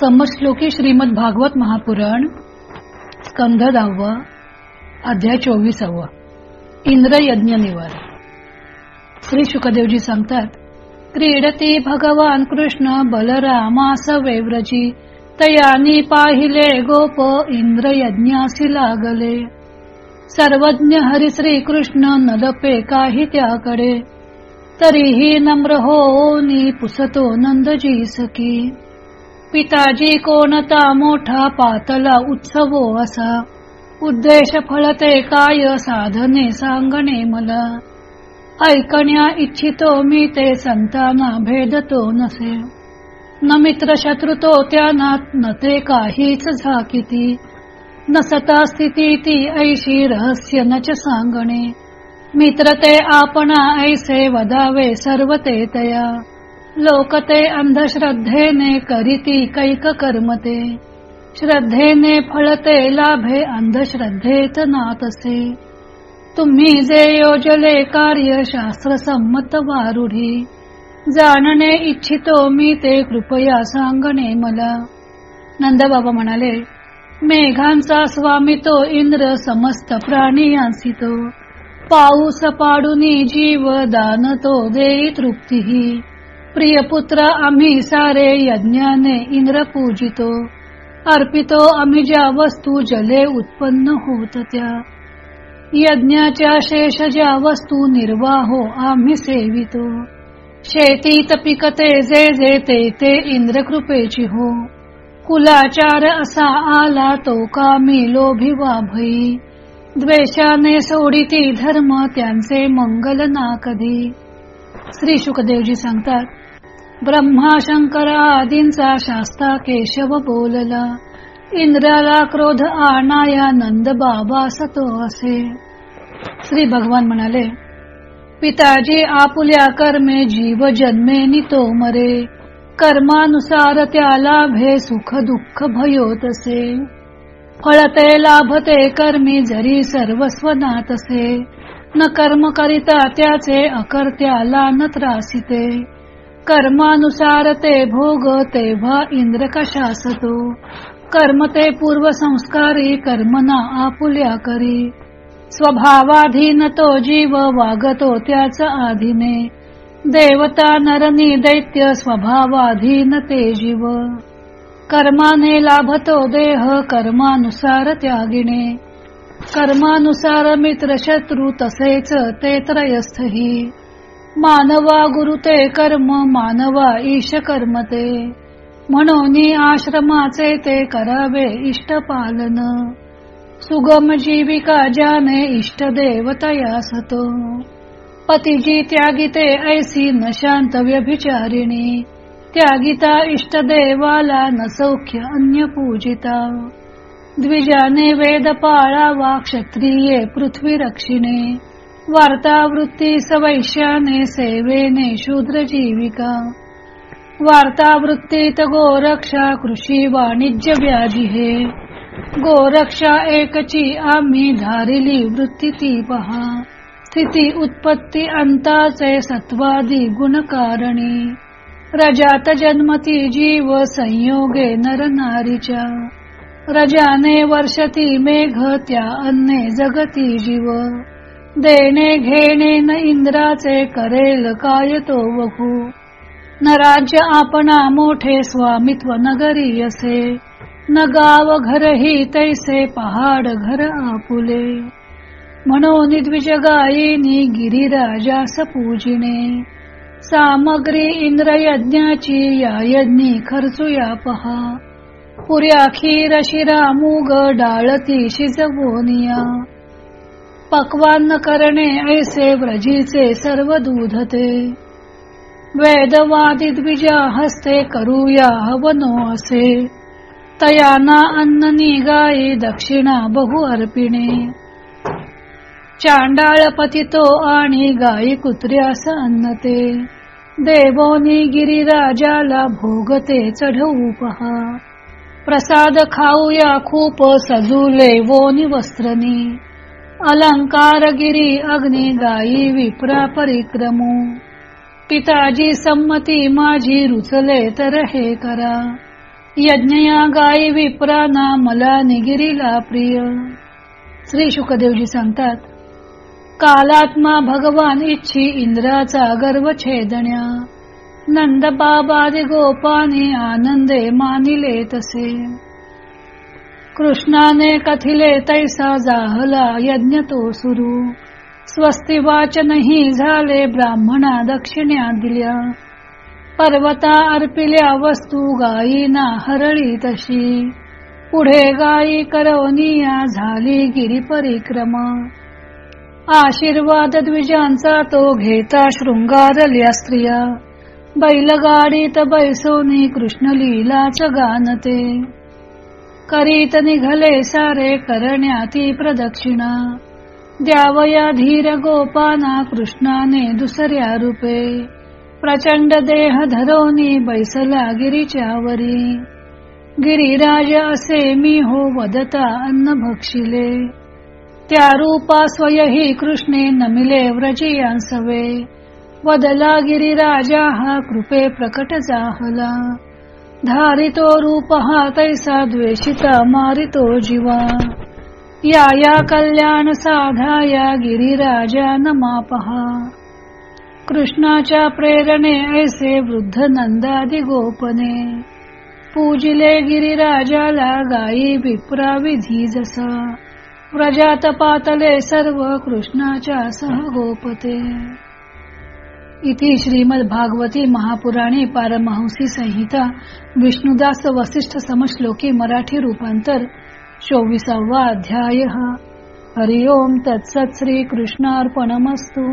समश्लोकी श्रीमद भागवत महापुराण स्कंध दहाव अध्याय चोवीसावा. इंद्र यज्ञ निवार. श्री शुकदेवजी सांगतात क्रीडती भगवान कृष्ण बलरामास वेव्रजी तयानी पाहिले गोप इंद्र यज्ञासी लागले. सर्वज्ञ हरी श्री कृष्ण नलपे काही त्याकडे तरीही नम्र होनी पुसतो नंदजी सखी. पिताजी कोणता मोठा पातला उत्सवो असा? उद्देश फळते काय साधने सांगणे मला? ऐकण्या इच्छितो मी ते संताना भेदतो नसे. न मित्र शत्रुतो त्यांना न ते काहीच झाकिती. न सता स्थिती ती ऐशी रहस्य नच सांगणे. मित्र ते आपणा ऐसे वदावे सर्व ते तया. लोकते अंधश्रद्धेने करीती कैक कर्मते श्रद्धेने फळते लाभे अंधश्रद्धेत नातसे. तुम्ही जे योजले कार्य शास्त्र संमत वारुढी. जाणणे इच्छितो मी ते कृपया सांगणे मला. नंदबाबा म्हणाले मेघांचा स्वामी तो इंद्र समस्त प्राणी आसितो. पाऊस पाडूनी जीव दान तो देई तृप्तीही. प्रिय पुत्र आम्ही सारे यज्ञाने इंद्र पूजितो अर्पितो आम्ही ज्या वस्तू जले उत्पन्न होत त्या. यज्ञाच्या शेष ज्या वस्तू निर्वाहो हो, आम्ही सेवितो. शेतीत पिकते जे जे ते ते इंद्र कृपेची हो. कुलाचार असा आला तो कामी लोभी वाभई द्वेषाने सोडिती धर्म त्यांचे मंगल ना कधी. श्री शुकदेवजी सांगतात ब्रह्मा शंकर आदींचा शास्ता केशव बोलला. इंद्राला क्रोध आणाया नंद बाबा सतो असे. श्री भगवान म्हणाले पिताजी आपुल्या कर्मे जीव जन्मे नितो मरे. कर्मानुसार त्याला भे सुख दुःख भयो तसे. फळते लाभते कर्मी जरी सर्वस्व नातसे. न कर्म करिता त्याचे अकर्त्याला न त्रासिते. कर्मानुसार ते भोग तेव्हा इंद्र कशासतो कर्म ते पूर्व संस्कारी कर्मना आपुल्या करी. स्वभावाधीन तो जीव वागतो त्याच आधीने. देवता नरनी दैत्य स्वभावाधीन ते जीव. कर्माने लाभतो देह कर्मानुसार त्यागिणे. कर्मानुसार मित्र शत्रू तसेच ते त्रयस्थही. मानवा गुरु ते कर्म मानवा ईश कर्म ते. म्हणून आश्रमाचे ते करावे इष्ट पालन. सुगम जीविका ज्याने इष्ट देवतया सतो पतिजी त्यागिते ऐसी न शांत व्यभिचारिणी. त्यागिता इष्ट देवाला न सौख्य अन्य पूजिता. द्विजाने वेद पाळावा क्षत्रिये पृथ्वी रक्षिणे. वार्तावृत्ती सवैश्याने सेवेने शूद्र जीविका. वार्तावृत्तीत गोरक्षा कृषी वाणिज्य व्याजी हे. गोरक्षा एकची आम्ही धारिली वृत्ती ती पहा. स्थिती उत्पत्ती अंताचे सत्वादी गुणकारणी. रजात जन्मती जीव संयोगे नर नारीच्या रजाने वर्षती मेघ त्या अन्ने जगती जीव। देणे घेणे न इंद्राचे करेल काय तो वहू। न राज्य आपणा मोठे स्वामित्व नगरी असे। न गाव घरही तैसे पहाड घर आपुले। म्हणून द्विजगायिनी गिरिराजास पूजिणे सामग्री इंद्र यज्ञाची या यज्ञी खर्चूया पहा. पुऱ्या खीर शिरा मूग डाळती शिजवोनिया पक्वान्न करणे ऐसे व्रजीचे सर्व दूधते वेदवादी द्विजा हस्ते करूया हवनो असे. तयाना अन्न निगाई दक्षिणा बहु अर्पिणे. चांडाळ पतितो आणि गायी कुत्र्यास अन्नते देवोनी गिरिराजाला भोगते चढवू पहा. प्रसाद खाऊया खूप सजूले वोनी वस्त्रनी. अलंकार गिरी अग्नि गायी विप्रा परिक्रमू. पिताजी संमती माझी रुचले तर हे करा. यज्ञया गायी विप्राना मला निगिरीला प्रिय. श्री शुकदेवजी सांगतात कालात्मा भगवान इच्छी इंद्राचा गर्व छेदण्या. नंदबाबादे गोपाने आनंदे मानिले तसे. कृष्णाने कथिले तैसा जाहला यज्ञ तो सुरू. स्वस्ती वाचनही झाले ब्राह्मणा दक्षिण्या दिल्या. पर्वता अर्पिल्या वस्तू गायीना हरळी तशी. पुढे गायी करवनिया झाली गिरी परिक्रमा. आशीर्वाद द्विजांचा तो घेता शृंगारल्या स्त्रिया. बैलगाडीत बैसोनी कृष्ण लीलाच गानते. करीत निघले सारे करण्याती प्रदक्षिणा. द्यावया धीर गोपाना कृष्णाने दुसऱ्या रूपे. प्रचंड देह धरोनी बैसला गिरीच्या वरी गिरिराज असे मी हो वदता अन्न भक्षिले. त्या रूपा स्वयही कृष्णे नमिले व्रजियांसवे वदला गिरिराजा हा कृपे प्रकट जाहला धारितो रूप हा तैसा द्वेषिता मारितो जीवा या या कल्याण साधाया गिरिराजा नमापहा कृष्णाच्या प्रेरणे ऐसे वृद्ध नंदादि गोपने पूजिले गिरिराजाला गायी विप्रा विधी जसा व्रजात पातले सर्व कृष्णाच्या सहगोपते. इति श्रीमद भागवती महापुराणे पारमहंसी संहिता विष्णुदास वसिष्ठ समश्लोकी मराठी रूपांतर चोवीसावा अध्याय. हरिओम तत्सत श्री कृष्णार्पणमस्तू